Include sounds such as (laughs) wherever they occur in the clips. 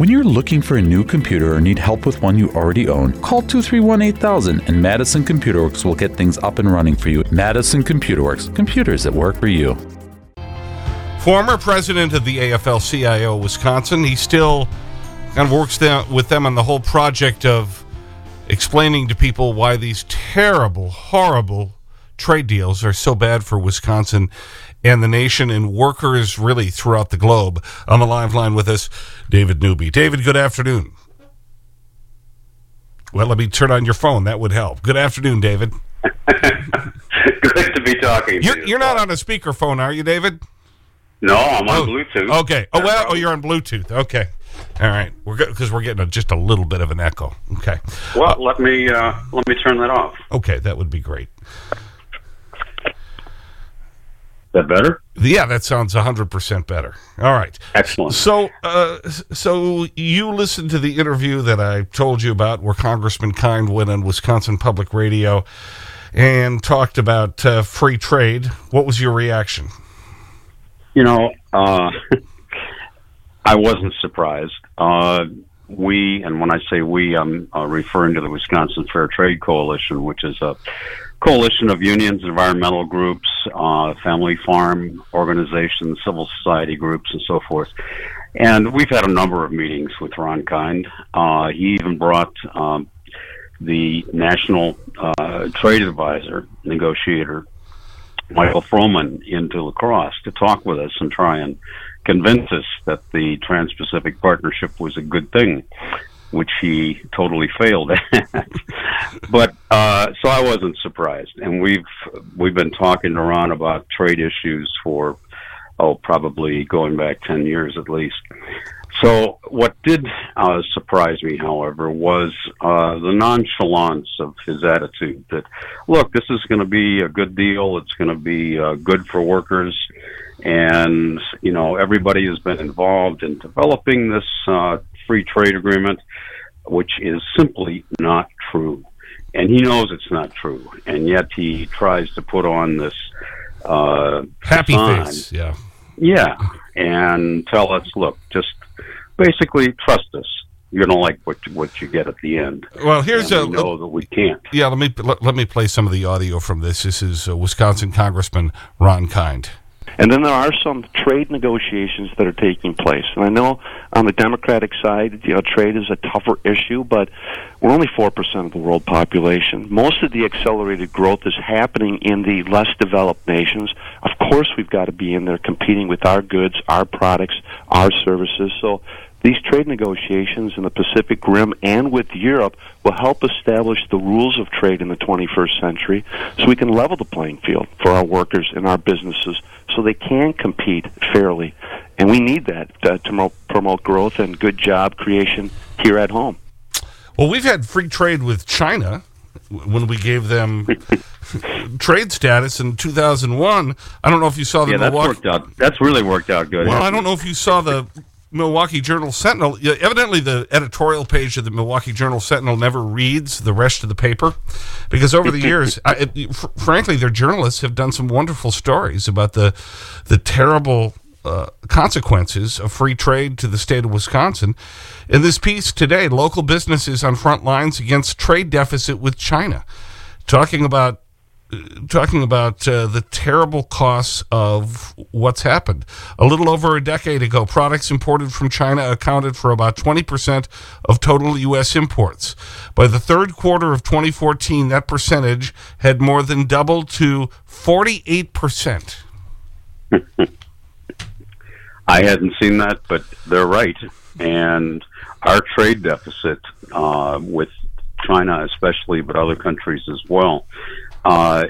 When you're looking for a new computer or need help with one you already own, call 231 8000 and Madison Computer Works will get things up and running for you. Madison Computer Works, computers that work for you. Former president of the AFL CIO Wisconsin, he still kind of works with them on the whole project of explaining to people why these terrible, horrible trade deals are so bad for Wisconsin and the nation and workers really throughout the globe. On the live line with us, David Newby. David, good afternoon. Well, let me turn on your phone. That would help. Good afternoon, David. (laughs) Good to be talking you're, to you. You're not on a speakerphone, are you, David? No, I'm on oh, Bluetooth. Okay. Oh, well, oh, you're on Bluetooth. Okay. All right. We're good because we're getting a, just a little bit of an echo. Okay. Well, uh, let me uh, let me turn that off. Okay, that would be great. That better? Yeah, that sounds 100% better. All right. Excellent. So, uh, so you listened to the interview that I told you about where Congressman Kind went on Wisconsin Public Radio and talked about uh, free trade. What was your reaction? You know, uh, (laughs) I wasn't surprised. Uh, we, and when I say we, I'm uh, referring to the Wisconsin Fair Trade Coalition, which is a coalition of unions, environmental groups, uh, family farm organizations, civil society groups, and so forth. And we've had a number of meetings with Ron Kind. Uh, he even brought um, the national uh, trade advisor, negotiator, Michael Froman, into La Crosse to talk with us and try and convince us that the Trans Pacific Partnership was a good thing which he totally failed at. (laughs) but uh, so I wasn't surprised, and we've we've been talking to Ron about trade issues for oh probably going back ten years at least. So what did uh, surprise me, however, was uh, the nonchalance of his attitude. That look, this is going to be a good deal. It's going to be uh, good for workers, and you know everybody has been involved in developing this uh, free trade agreement, which is simply not true. And he knows it's not true, and yet he tries to put on this uh, happy face. Yeah, yeah, and tell us, look, just basically trust us. You're gonna like what you, what you get at the end. Well, here's and a know that we can't. Yeah, let me let, let me play some of the audio from this. This is uh, Wisconsin Congressman Ron Kind. And then there are some trade negotiations that are taking place. And I know on the Democratic side, you know, trade is a tougher issue, but we're only 4% of the world population. Most of the accelerated growth is happening in the less developed nations. Of course, we've got to be in there competing with our goods, our products, our services. So these trade negotiations in the Pacific Rim and with Europe will help establish the rules of trade in the 21st century so we can level the playing field for our workers and our businesses so they can compete fairly. And we need that uh, to promote growth and good job creation here at home. Well, we've had free trade with China when we gave them (laughs) trade status in 2001. I don't know if you saw the yeah, that's Worked out. That's really worked out good. Well, I don't know if you saw the Milwaukee Journal Sentinel, evidently the editorial page of the Milwaukee Journal Sentinel never reads the rest of the paper because over the years, (laughs) I, it, frankly, their journalists have done some wonderful stories about the, the terrible uh, consequences of free trade to the state of Wisconsin. In this piece today, local businesses on front lines against trade deficit with China, talking about talking about uh, the terrible costs of what's happened. A little over a decade ago, products imported from China accounted for about 20% of total U.S. imports. By the third quarter of 2014, that percentage had more than doubled to 48%. (laughs) I hadn't seen that, but they're right. And our trade deficit uh, with China especially, but other countries as well, uh,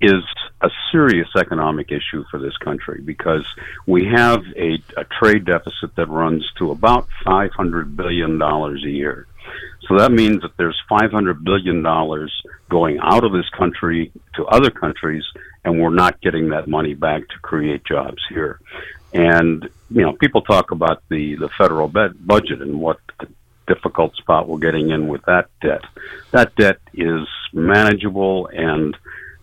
is a serious economic issue for this country because we have a, a trade deficit that runs to about $500 billion a year. So that means that there's $500 billion going out of this country to other countries, and we're not getting that money back to create jobs here. And, you know, people talk about the, the federal budget and what difficult spot we're getting in with that debt. That debt is manageable and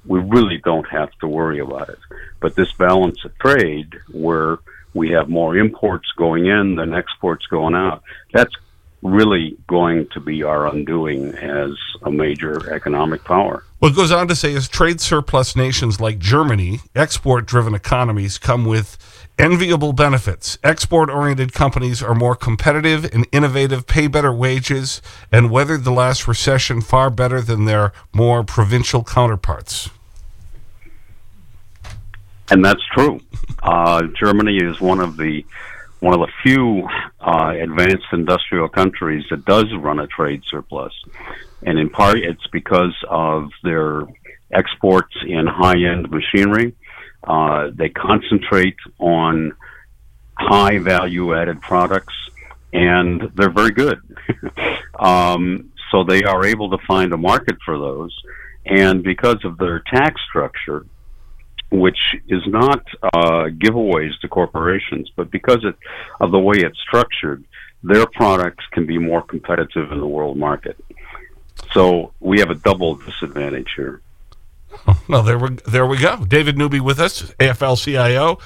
we really don't have to worry about it. But this balance of trade, where we have more imports going in than exports going out. That's really going to be our undoing as a major economic power. What it goes on to say is trade surplus nations like Germany, export driven economies, come with enviable benefits. Export oriented companies are more competitive and innovative, pay better wages, and weathered the last recession far better than their more provincial counterparts. And that's true. Uh, Germany is one of the one of the few uh, advanced industrial countries that does run a trade surplus, and in part it's because of their exports in high-end machinery. Uh, they concentrate on high value-added products, and they're very good. (laughs) um, so they are able to find a market for those, and because of their tax structure, which is not uh, giveaways to corporations, but because it, of the way it's structured, their products can be more competitive in the world market. So we have a double disadvantage here. (laughs) Well, there we, there we go. David Newby with us, AFL-CIO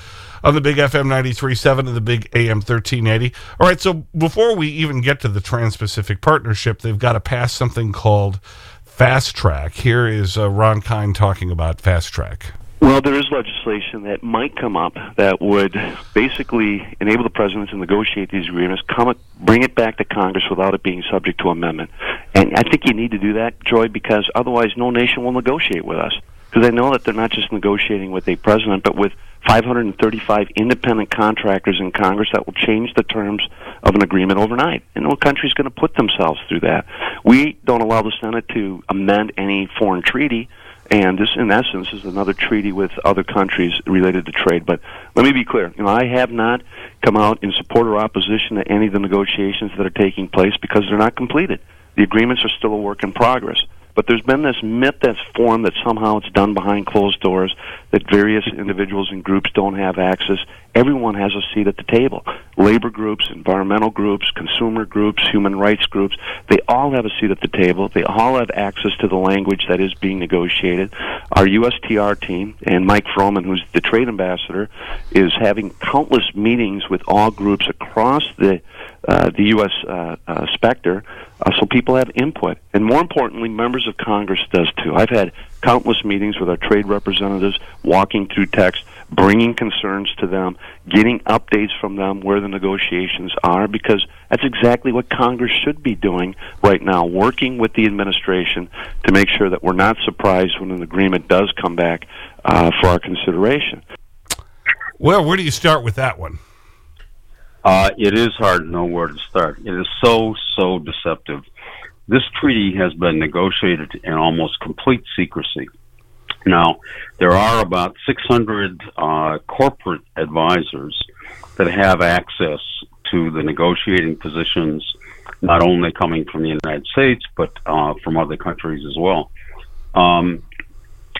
on the Big FM 93.7 and the Big AM 1380. All right, so before we even get to the Trans-Pacific Partnership, they've got to pass something called Fast Track. Here is uh, Ron Kind talking about Fast Track. Well, there is legislation that might come up that would basically enable the president to negotiate these agreements, come, bring it back to Congress without it being subject to amendment. And I think you need to do that, Joy, because otherwise no nation will negotiate with us. Because they know that they're not just negotiating with a president, but with 535 independent contractors in Congress that will change the terms of an agreement overnight. And no country's going to put themselves through that. We don't allow the Senate to amend any foreign treaty and this, in essence, is another treaty with other countries related to trade. But let me be clear. You know, I have not come out in support or opposition to any of the negotiations that are taking place because they're not completed. The agreements are still a work in progress. But there's been this myth that's formed that somehow it's done behind closed doors, that various individuals and groups don't have access. Everyone has a seat at the table. Labor groups, environmental groups, consumer groups, human rights groups, they all have a seat at the table. They all have access to the language that is being negotiated. Our USTR team and Mike Froman, who's the trade ambassador, is having countless meetings with all groups across the uh, the U.S. Uh, uh, specter, uh, so people have input. And more importantly, members of Congress does too. I've had countless meetings with our trade representatives, walking through text, bringing concerns to them, getting updates from them where the negotiations are, because that's exactly what Congress should be doing right now, working with the administration to make sure that we're not surprised when an agreement does come back uh, for our consideration. Well, where do you start with that one? Uh, it is hard to know where to start. It is so, so deceptive. This treaty has been negotiated in almost complete secrecy. Now, there are about 600 uh, corporate advisors that have access to the negotiating positions, not only coming from the United States, but uh, from other countries as well. Um,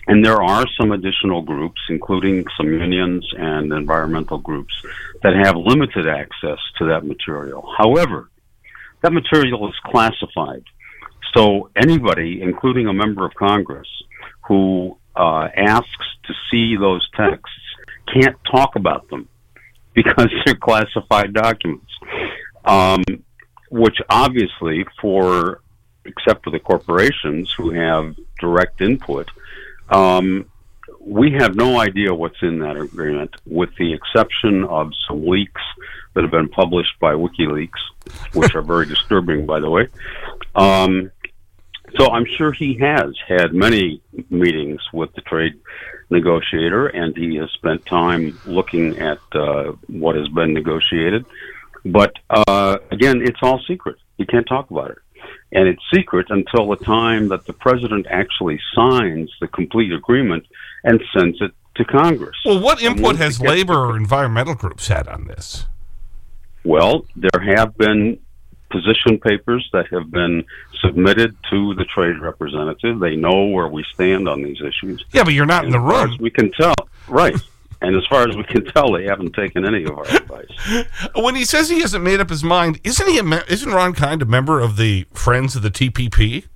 and there are some additional groups, including some unions and environmental groups, that have limited access to that material. However, that material is classified. So anybody, including a member of Congress, who uh, asks to see those texts can't talk about them (laughs) because they're classified documents. Um, which obviously, for except for the corporations who have direct input, um, we have no idea what's in that agreement, with the exception of some leaks that have been published by WikiLeaks, which are very (laughs) disturbing, by the way. Um, so I'm sure he has had many meetings with the trade negotiator, and he has spent time looking at uh, what has been negotiated. But uh, again, it's all secret. You can't talk about it and it's secret until the time that the president actually signs the complete agreement and sends it to Congress. Well, what input has labor or environmental groups had on this? Well, there have been position papers that have been submitted to the trade representative. They know where we stand on these issues. Yeah, but you're not and in the room. We can tell. Right. And as far as we can tell, they haven't taken any of our advice. (laughs) when he says he hasn't made up his mind, isn't he? A, isn't Ron Kind a member of the Friends of the TPP?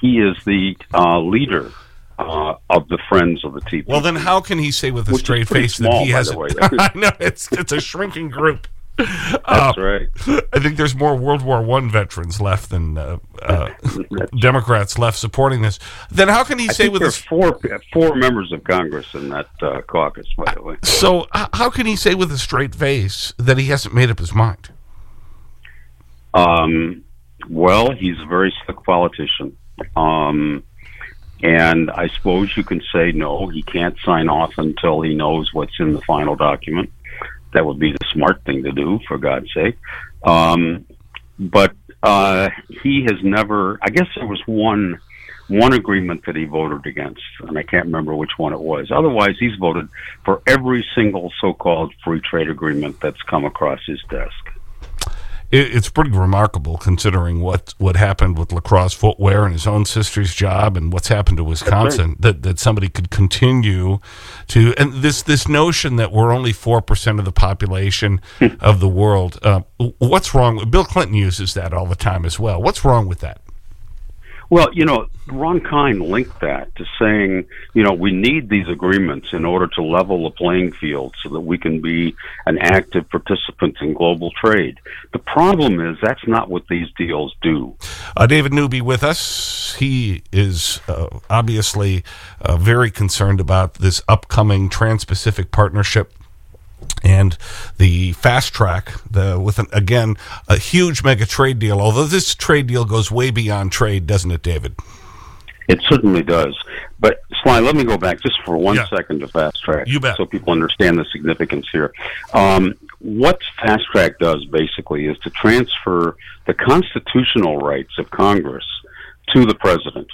He is the uh, leader uh, of the friends of the TPP. Well, then how can he say with a Which straight face small, that he has the way. (laughs) I know, it's, it's a shrinking group. (laughs) That's right. I think there's more World War I veterans left than uh, uh, (laughs) Democrats left supporting this. Then how can he I say with there's four four members of Congress in that uh, caucus, by the way. so how can he say with a straight face that he hasn't made up his mind? Um, well, he's a very slick politician. Um, and I suppose you can say no, he can't sign off until he knows what's in the final document. That would be the smart thing to do, for God's sake. Um, but uh, he has never. I guess there was one one agreement that he voted against, and I can't remember which one it was. Otherwise, he's voted for every single so-called free trade agreement that's come across his desk. It, it's pretty remarkable considering what, what happened with LaCrosse Footwear and his own sister's job and what's happened to Wisconsin that, that somebody could continue to and this this notion that we're only 4% of the population of the world uh, what's wrong Bill Clinton uses that all the time as well. What's wrong with that Well, you know, Ron Kind linked that to saying, you know, we need these agreements in order to level the playing field so that we can be an active participant in global trade. The problem is that's not what these deals do. Uh, David Newby with us. He is uh, obviously uh, very concerned about this upcoming Trans Pacific Partnership and the fast track the, with, an, again, a huge mega trade deal. Although this trade deal goes way beyond trade, doesn't it, David? It certainly does. But Sly, let me go back just for one Yeah. second to fast track, You bet. so people understand the significance here. Um, what fast track does basically is to transfer the constitutional rights of Congress to the president,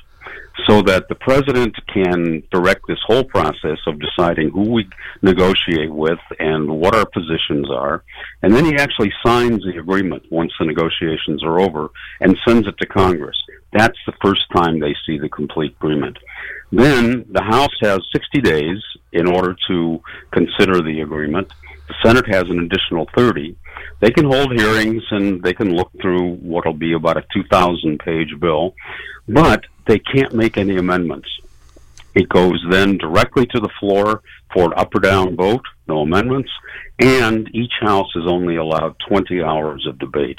so that the president can direct this whole process of deciding who we negotiate with and what our positions are, and then he actually signs the agreement once the negotiations are over and sends it to Congress. That's the first time they see the complete agreement. Then the House has 60 days in order to consider the agreement. The Senate has an additional 30. They can hold hearings and they can look through what'll be about a 2,000 page bill, but they can't make any amendments. It goes then directly to the floor for an up or down vote, no amendments, and each house is only allowed 20 hours of debate.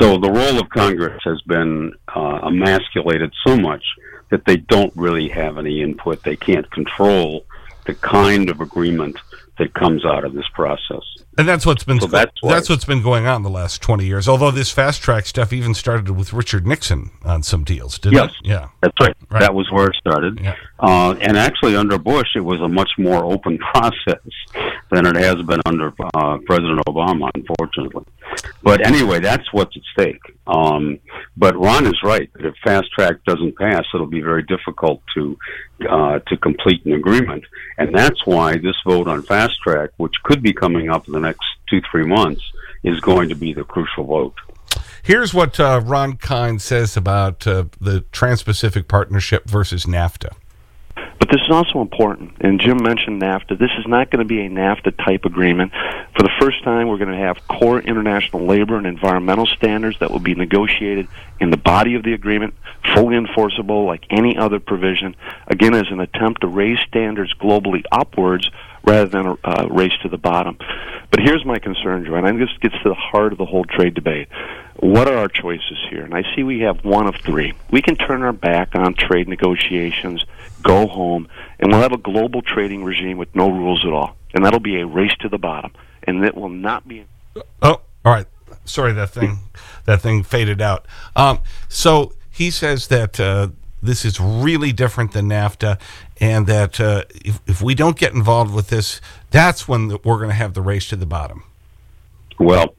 So the role of Congress has been uh, emasculated so much that they don't really have any input. They can't control the kind of agreement that comes out of this process. And that's what's been So that's that's what's been going on the last 20 years. Although this fast track stuff even started with Richard Nixon on some deals, didn't Yes. it? Yeah. That's right. Right. That was where it started. Yeah. Uh, and actually, under Bush, it was a much more open (laughs) process than it has been under uh, President Obama, unfortunately. But anyway, that's what's at stake. Um, but Ron is right that if fast track doesn't pass, it'll be very difficult to uh, to complete an agreement, and that's why this vote on fast track, which could be coming up in the next two three months, is going to be the crucial vote. Here's what uh, Ron Kind says about uh, the Trans Pacific Partnership versus NAFTA. But this is also important, and Jim mentioned NAFTA. This is not going to be a NAFTA type agreement. For the first time, we're going to have core international labor and environmental standards that will be negotiated in the body of the agreement, fully enforceable like any other provision, again, as an attempt to raise standards globally upwards rather than a uh, race to the bottom. But here's my concern, Joanne, and this gets to the heart of the whole trade debate. What are our choices here? And I see we have one of three. We can turn our back on trade negotiations, go home, and we'll have a global trading regime with no rules at all. And that'll be a race to the bottom. And it will not be Oh, all right. Sorry, that thing, that thing faded out. Um, so he says that uh, this is really different than NAFTA, and that uh, if, if we don't get involved with this, that's when we're going to have the race to the bottom. Well,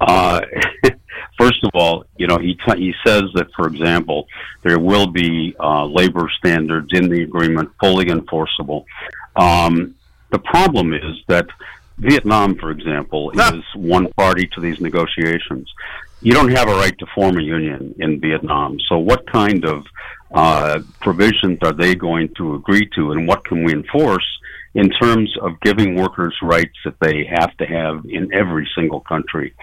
uh, (laughs) first of all, you know, he he says that, for example, there will be uh, labor standards in the agreement, fully enforceable. Um, the problem is that Vietnam, for example, Ah. is one party to these negotiations. You don't have a right to form a union in Vietnam. So, what kind of uh, provisions are they going to agree to, and what can we enforce in terms of giving workers rights that they have to have in every single country?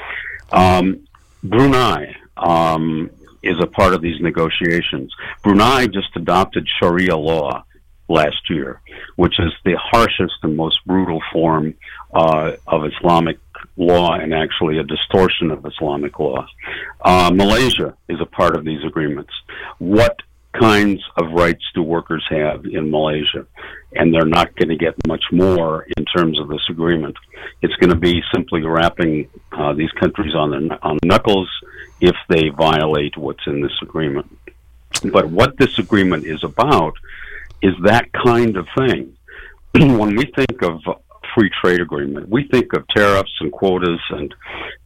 Um, Brunei um, is a part of these negotiations. Brunei just adopted Sharia law last year, which is the harshest and most brutal form uh, of Islamic law and actually a distortion of Islamic law. Uh, Malaysia is a part of these agreements. What kinds of rights do workers have in Malaysia? And they're not going to get much more in terms of this agreement. It's going to be simply wrapping uh, these countries on their on knuckles if they violate what's in this agreement. But what this agreement is about is that kind of thing. (clears throat) when we think of free trade agreement, we think of tariffs and quotas and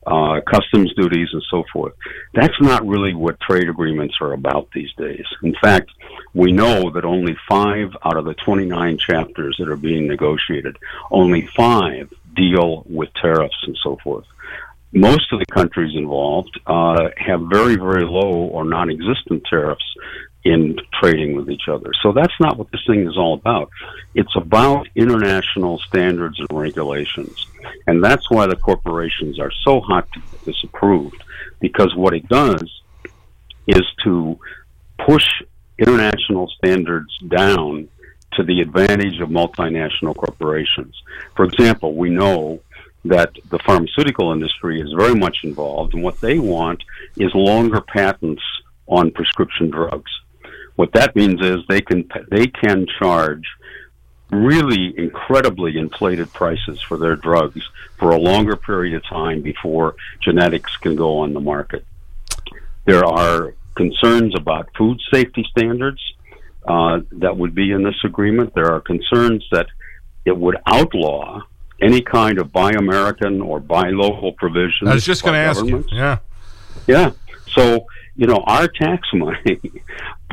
uh, customs duties and so forth. That's not really what trade agreements are about these days. In fact, we know that only five out of the 29 chapters that are being negotiated, only five deal with tariffs and so forth most of the countries involved uh, have very, very low or non-existent tariffs in trading with each other. So that's not what this thing is all about. It's about international standards and regulations. And that's why the corporations are so hot to get this approved, because what it does is to push international standards down to the advantage of multinational corporations. For example, we know that the pharmaceutical industry is very much involved, and what they want is longer patents on prescription drugs. What that means is they can they can charge really incredibly inflated prices for their drugs for a longer period of time before generics can go on the market. There are concerns about food safety standards uh, that would be in this agreement. There are concerns that it would outlaw any kind of buy American or buy local provisions. I was just going to ask you. Yeah. Yeah. So, you know, our tax (laughs) money,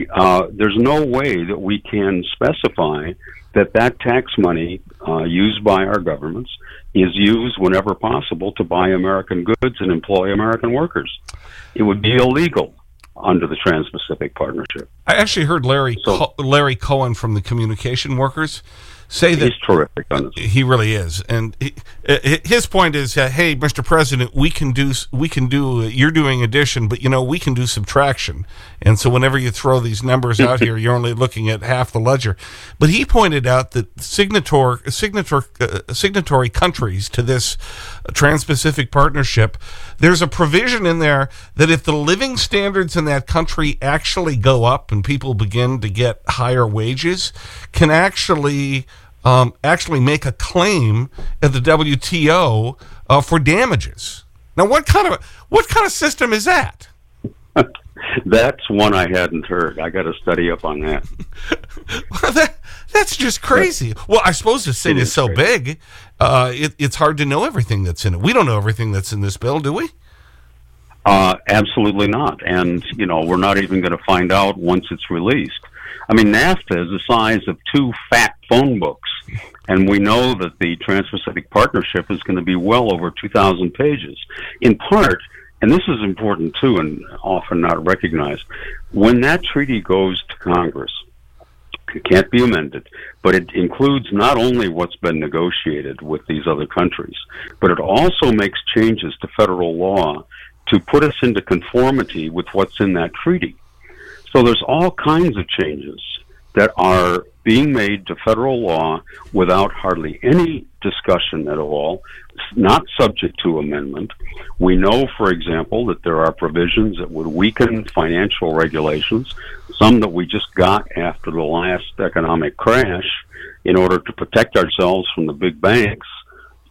uh, there's no way that we can specify that that tax money uh, used by our governments is used whenever possible to buy American goods and employ American workers. It would be illegal under the Trans-Pacific Partnership. I actually heard Larry so, Co Larry Cohen from the communication workers say that he's terrific He really is, and he, his point is, uh, hey, Mr. President, we can do we can do you're doing addition, but you know we can do subtraction, and so whenever you throw these numbers out (laughs) here, you're only looking at half the ledger. But he pointed out that signatory signatory uh, signatory countries to this Trans-Pacific Partnership, there's a provision in there that if the living standards in that country actually go up and people begin to get higher wages, can actually um, actually make a claim at the WTO uh, for damages. Now, what kind of what kind of system is that? (laughs) that's one I hadn't heard. I got to study up on that. well, (laughs) that that's just crazy. Well, I suppose the thing is, so crazy. big, uh, it, it's hard to know everything that's in it. We don't know everything that's in this bill, do we? Uh, absolutely not. And, you know, we're not even going to find out once it's released. I mean, NAFTA is the size of two fat phone books, and we know that the Trans-Pacific Partnership is going to be well over 2,000 pages. In part, and this is important too, and often not recognized, when that treaty goes to Congress, it can't be amended, but it includes not only what's been negotiated with these other countries, but it also makes changes to federal law to put us into conformity with what's in that treaty. So there's all kinds of changes that are being made to federal law without hardly any discussion at all, not subject to amendment. We know, for example, that there are provisions that would weaken financial regulations, some that we just got after the last economic crash in order to protect ourselves from the big banks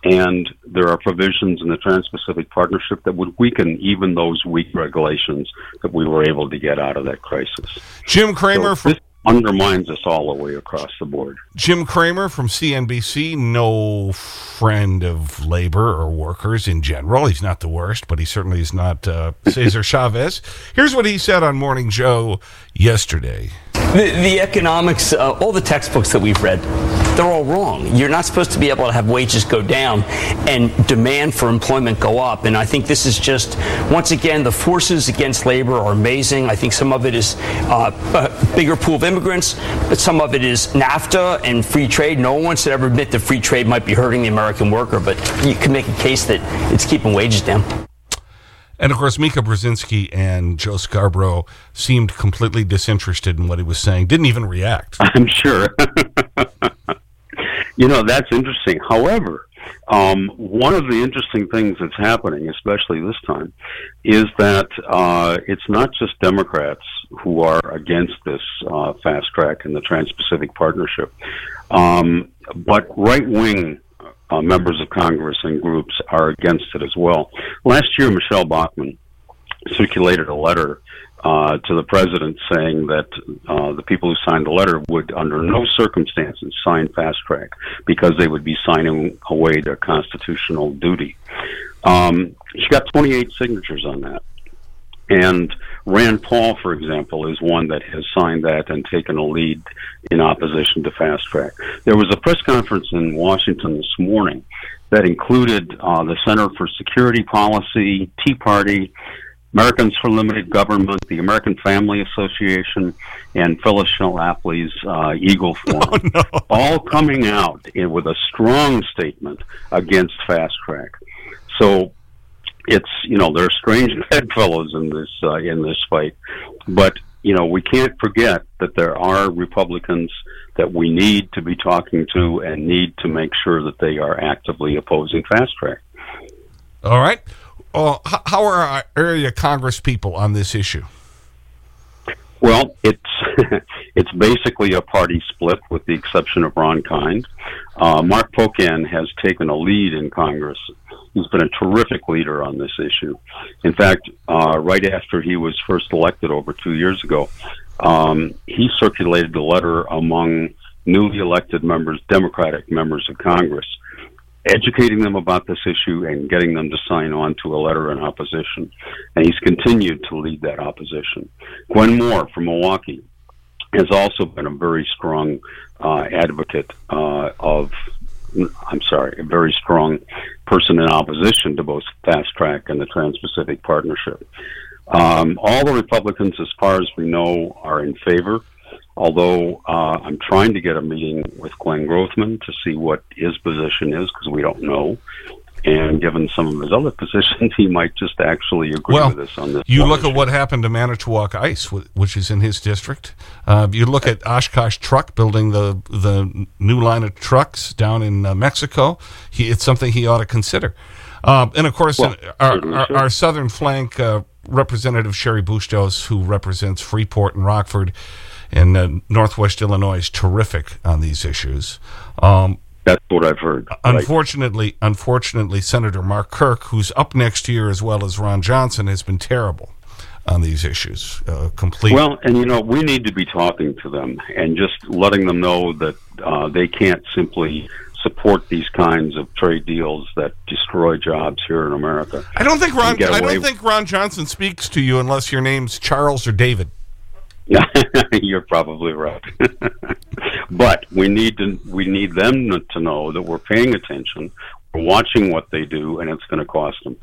and there are provisions in the Trans-Pacific Partnership that would weaken even those weak regulations that we were able to get out of that crisis. Jim Cramer so from undermines us all the way across the board. Jim Cramer from CNBC, no friend of labor or workers in general. He's not the worst, but he certainly is not uh, Cesar Chavez. Here's what he said on Morning Joe yesterday. The, the economics, uh, all the textbooks that we've read, they're all wrong. You're not supposed to be able to have wages go down and demand for employment go up. And I think this is just, once again, the forces against labor are amazing. I think some of it is uh, a bigger pool of immigrants, but some of it is NAFTA and free trade. No one should ever admit that free trade might be hurting the American worker, but you can make a case that it's keeping wages down. And of course, Mika Brzezinski and Joe Scarborough seemed completely disinterested in what he was saying, didn't even react. (laughs) I'm sure. (laughs) you know, that's interesting. However, um, one of the interesting things that's happening, especially this time, is that uh, it's not just Democrats who are against this uh, fast track and the Trans Pacific Partnership, um, but right wing uh, members of Congress and groups are against it as well. Last year, Michele Bachmann circulated a letter uh, to the president saying that uh, the people who signed the letter would, under no circumstances, sign fast track because they would be signing away their constitutional duty. Um, she got 28 signatures on that. And Rand Paul, for example, is one that has signed that and taken a lead in opposition to fast track. There was a press conference in Washington this morning that included uh, the Center for Security Policy, Tea Party, Americans for Limited Government, the American Family Association, and Phyllis Schlafly's uh, Eagle (laughs) Forum, oh, no. all coming out in, with a strong statement against fast track. So it's you know there are strange (laughs) bedfellows in this uh, in this fight, but you know we can't forget that there are Republicans that we need to be talking to and need to make sure that they are actively opposing fast track. All right. Uh, how are our area Congress people on this issue? Well, it's (laughs) it's basically a party split, with the exception of Ron Kind. Uh, Mark Pocan has taken a lead in Congress. He's been a terrific leader on this issue. In fact, uh, right after he was first elected over two years ago, um, he circulated a letter among newly elected members, Democratic members of Congress, educating them about this issue and getting them to sign on to a letter in opposition. And he's continued to lead that opposition. Gwen Moore from Milwaukee has also been a very strong uh, advocate uh, of, I'm sorry, a very strong person in opposition to both Fast Track and the Trans Pacific Partnership. Um, all the Republicans, as far as we know, are in favor although uh, I'm trying to get a meeting with Glenn Grothman to see what his position is because we don't know. And given some of his other (laughs) positions, he might just actually agree well, with us on this. You look issue. at what happened to Manitowoc Ice, which is in his district. Uh, you look at Oshkosh Truck building the the new line of trucks down in uh, Mexico. He, it's something he ought to consider. Uh, and of course, well, our, our, our, southern flank uh, representative Cheri Bustos, who represents Freeport and Rockford, in uh, Northwest Illinois is terrific on these issues. Um, That's what I've heard. Unfortunately, right. unfortunately, Senator Mark Kirk, who's up next year as well as Ron Johnson, has been terrible on these issues. Uh, complete. Well, and you know, we need to be talking to them and just letting them know that uh, they can't simply support these kinds of trade deals that destroy jobs here in America. I don't think Ron. I don't think Ron Johnson speaks to you unless your name's Charles or David. (laughs) You're probably right. (laughs) but we need to we need them to know that we're paying attention, we're watching what they do, and it's going to cost them.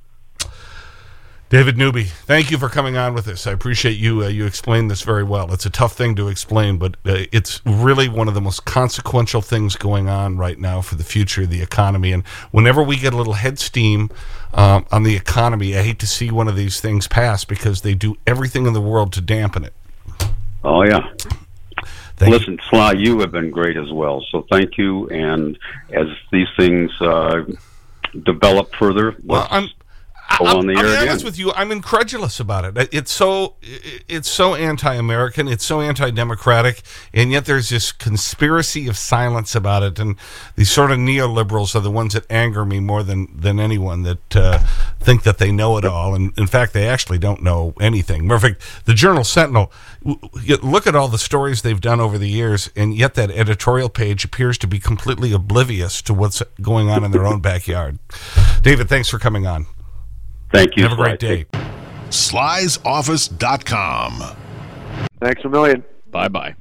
David Newby, thank you for coming on with us. I appreciate you. Uh, you explained this very well. It's a tough thing to explain, but uh, it's really one of the most consequential things going on right now for the future of the economy. And whenever we get a little head steam um, on the economy, I hate to see one of these things pass because they do everything in the world to dampen it. Oh, yeah. Thank Listen, you. Sly, you have been great as well. So thank you. And as these things uh, develop further, well, I'm, I'm, on the air I'm honest with you. I'm incredulous about it. It's so it's so anti-American. It's so anti-democratic, and yet there's this conspiracy of silence about it. And these sort of neoliberals are the ones that anger me more than than anyone that uh, think that they know it all. And in fact, they actually don't know anything. Perfect. The Journal Sentinel. Look at all the stories they've done over the years, and yet that editorial page appears to be completely oblivious to what's going on in their own backyard. David, thanks for coming on. Thank you. Have a great day. Slysoffice.com. Thanks a million. Bye bye.